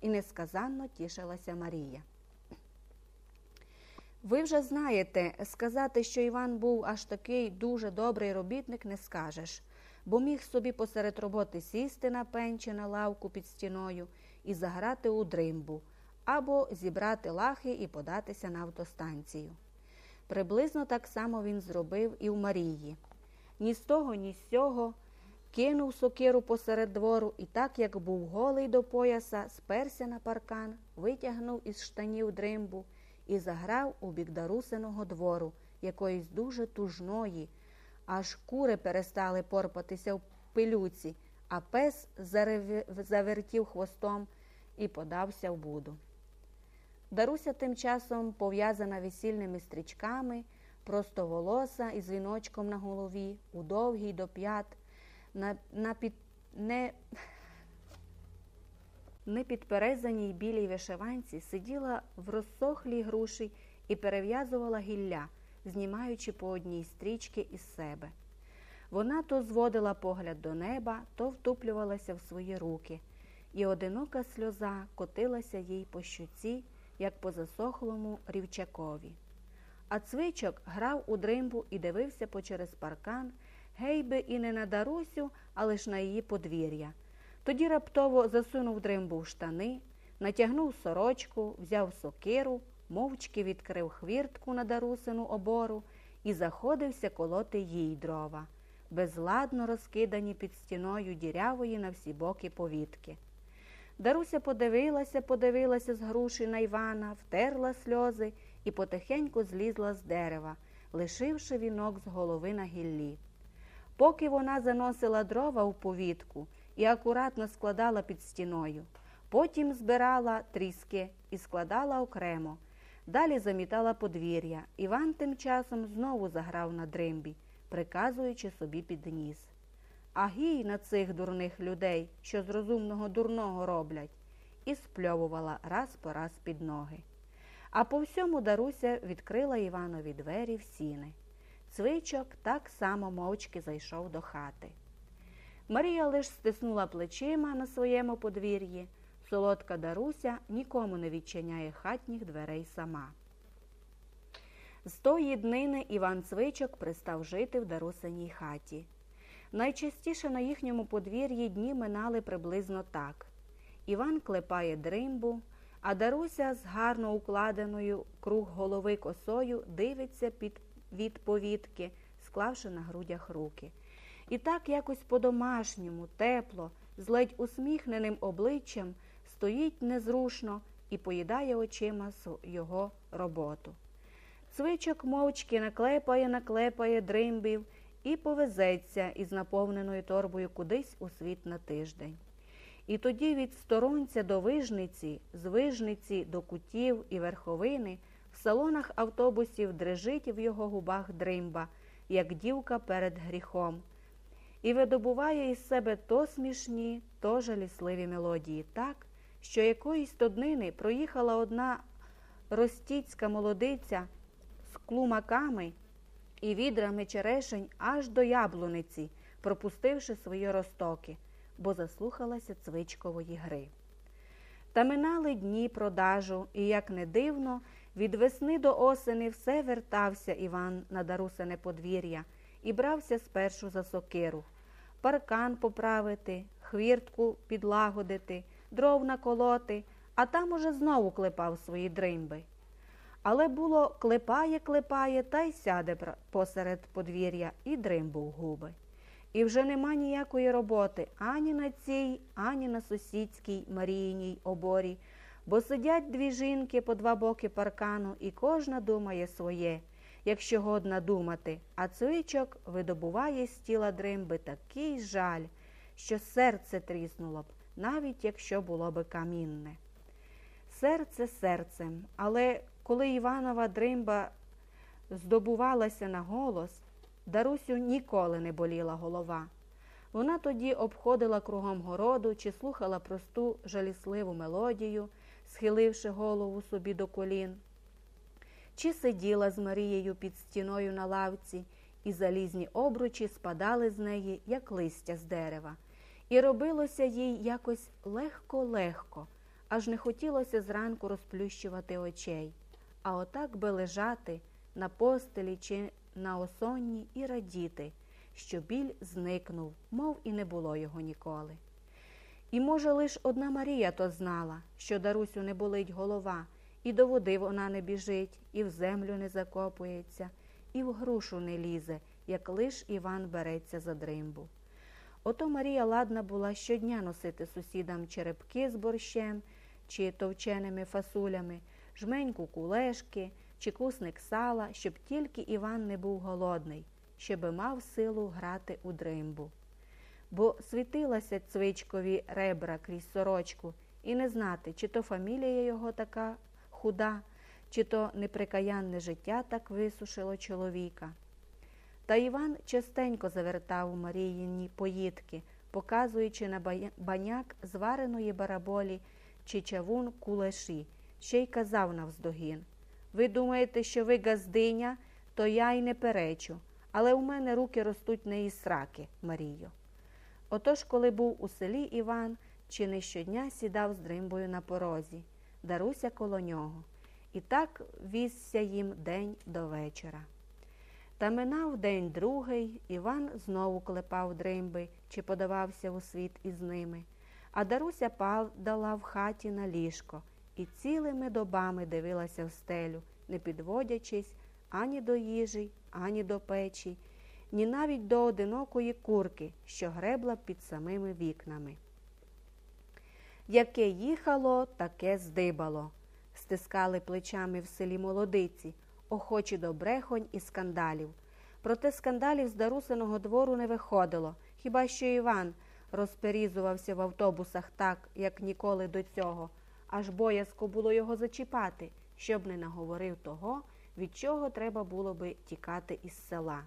і несказанно тішилася Марія. Ви вже знаєте, сказати, що Іван був аж такий дуже добрий робітник, не скажеш, бо міг собі посеред роботи сісти на пень чи на лавку під стіною і заграти у дримбу, або зібрати лахи і податися на автостанцію. Приблизно так само він зробив і в Марії. Ні з того, ні з сього кинув сокиру посеред двору і, так як був голий до пояса, сперся на паркан, витягнув із штанів дримбу і заграв у бік Дарусиного двору, якоїсь дуже тужної, аж кури перестали порпатися в пилюці, а пес зарев... завертів хвостом і подався в буду. Даруся тим часом пов'язана весільними стрічками, простоволоса із віночком на голові, у довгій до п'ят, на, на під... не... непідперезаній білій вишиванці сиділа в розсохлій груші і перев'язувала гілля, знімаючи по одній стрічки із себе. Вона то зводила погляд до неба, то втуплювалася в свої руки, і одинока сльоза котилася їй по щуці, як по засохлому рівчакові. А цвичок грав у дримбу і дивився почерез паркан, гей би і не на Дарусю, а лиш на її подвір'я. Тоді раптово засунув дримбу в штани, натягнув сорочку, взяв сокиру, мовчки відкрив хвіртку на дарусину обору і заходився колоти їй дрова, безладно розкидані під стіною дірявої на всі боки повітки. Даруся подивилася, подивилася з груші на Івана, втерла сльози і потихеньку злізла з дерева, лишивши вінок з голови на гіллі. Поки вона заносила дрова у повітку і акуратно складала під стіною, потім збирала тріски і складала окремо. Далі замітала подвір'я. Іван тим часом знову заграв на дримбі, приказуючи собі під ніс. А гій на цих дурних людей, що з розумного дурного роблять, і спльовувала раз по раз під ноги. А по всьому Даруся відкрила Іванові двері в сіни. Цвичок так само мовчки зайшов до хати. Марія лиш стиснула плечима на своєму подвір'ї. Солодка Даруся нікому не відчиняє хатніх дверей сама. З тої днини Іван Цвичок пристав жити в Дарусиній хаті. Найчастіше на їхньому подвір'ї дні минали приблизно так. Іван клепає дримбу, а Даруся з гарно укладеною круг голови косою дивиться під від повітки, склавши на грудях руки. І так якось по-домашньому, тепло, з ледь усміхненим обличчям стоїть незрушно і поїдає очима його роботу. Цвичок мовчки наклепає, наклепає дримбів і повезеться із наповненою торбою кудись у світ на тиждень. І тоді від сторонця до вижниці, з вижниці до кутів і верховини салонах автобусів дрижить в його губах дримба, як дівка перед гріхом, і видобуває із себе то смішні, то жалісливі мелодії так, що якоїсь то днини проїхала одна ростіцька молодиця з клумаками і відрами черешень аж до яблуниці, пропустивши свої розтоки, бо заслухалася цвичкової гри. Та минали дні продажу, і, як не дивно, від весни до осени все вертався Іван на дарусине подвір'я і брався спершу за сокиру, паркан поправити, хвіртку підлагодити, дров наколоти, а там уже знову клепав свої дримби. Але було клепає, клепає та й сяде посеред подвір'я і дримбу в губи. І вже нема ніякої роботи ані на цій, ані на сусідській Маріїній оборі, бо сидять дві жінки по два боки паркану, і кожна думає своє, якщо годна думати, а цвичок видобуває з тіла дримби такий жаль, що серце тріснуло б, навіть якщо було би камінне. Серце серцем, але коли Іванова дримба здобувалася на голос, Дарусю ніколи не боліла голова. Вона тоді обходила кругом городу чи слухала просту жалісливу мелодію, схиливши голову собі до колін, чи сиділа з Марією під стіною на лавці, і залізні обручі спадали з неї, як листя з дерева, і робилося їй якось легко-легко, аж не хотілося зранку розплющувати очей, а отак би лежати на постелі чи на осонні і радіти, що біль зникнув, мов і не було його ніколи. І, може, лиш одна Марія то знала, що Дарусю не болить голова, і до води вона не біжить, і в землю не закопується, і в грушу не лізе, як лиш Іван береться за дримбу. Ото Марія ладна була щодня носити сусідам черепки з борщем чи товченими фасулями, жменьку кулешки чи кусник сала, щоб тільки Іван не був голодний, щоби мав силу грати у дримбу. Бо світилася цвичкові ребра крізь сорочку, і не знати, чи то фамілія його така худа, чи то неприкаянне життя так висушило чоловіка. Та Іван частенько завертав у Маріїні поїдки, показуючи на баняк звареної бараболі чи чавун кулеші, ще й казав навздогін Ви думаєте, що ви газдиня, то я й не перечу, але у мене руки ростуть не із сраки, Марію. Отож, коли був у селі Іван, чи не щодня сідав з дримбою на порозі, Даруся коло нього, і так візся їм день до вечора. Та минав день другий, Іван знову клепав дримби чи подавався у світ із ними, а Даруся падала в хаті на ліжко і цілими добами дивилася в стелю, не підводячись ані до їжі, ані до печі, ні навіть до одинокої курки, що гребла під самими вікнами. Яке їхало, таке здибало, стискали плечами в селі молодиці охочі до брехонь і скандалів. Проте скандалів з Дарусиного двору не виходило, хіба що Іван розперізувався в автобусах так, як ніколи до цього, аж боязко було його зачіпати, щоб не наговорив того, від чого треба було би тікати із села.